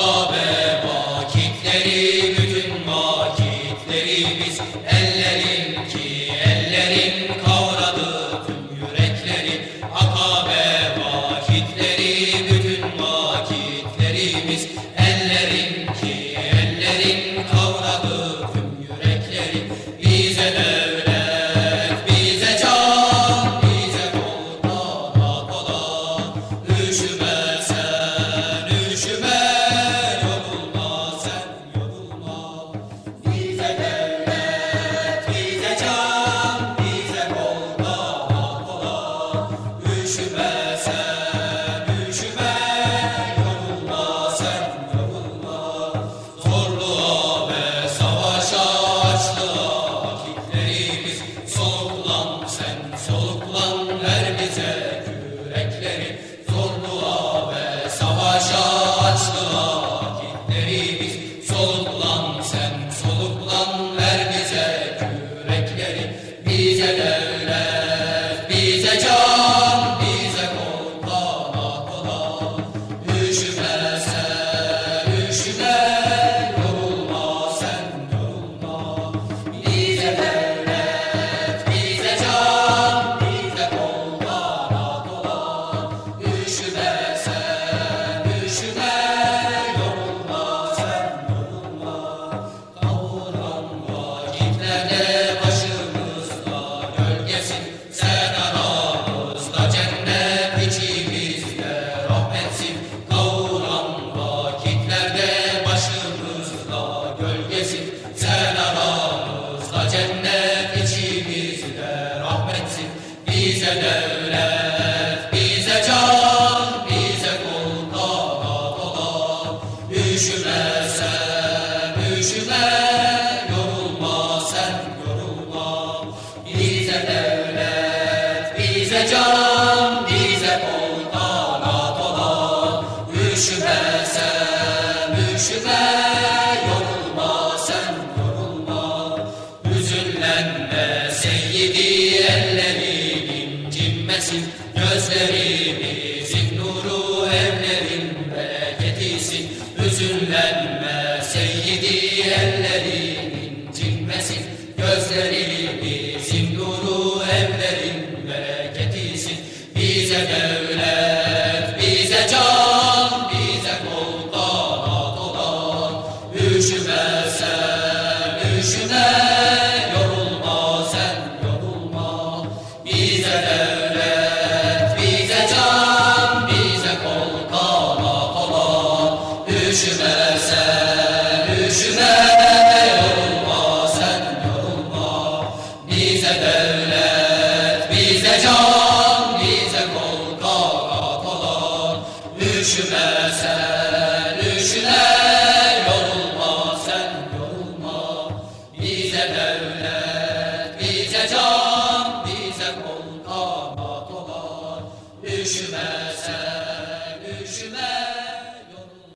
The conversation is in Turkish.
Oh. Düşme yorulma sen yorulma. Bize devlet bize can bize kolda la dola Düşme sen düşme yorulma sen yorulma. Hüzünlenme seyyidi ellerin incinmesin gözlerin Ishmael.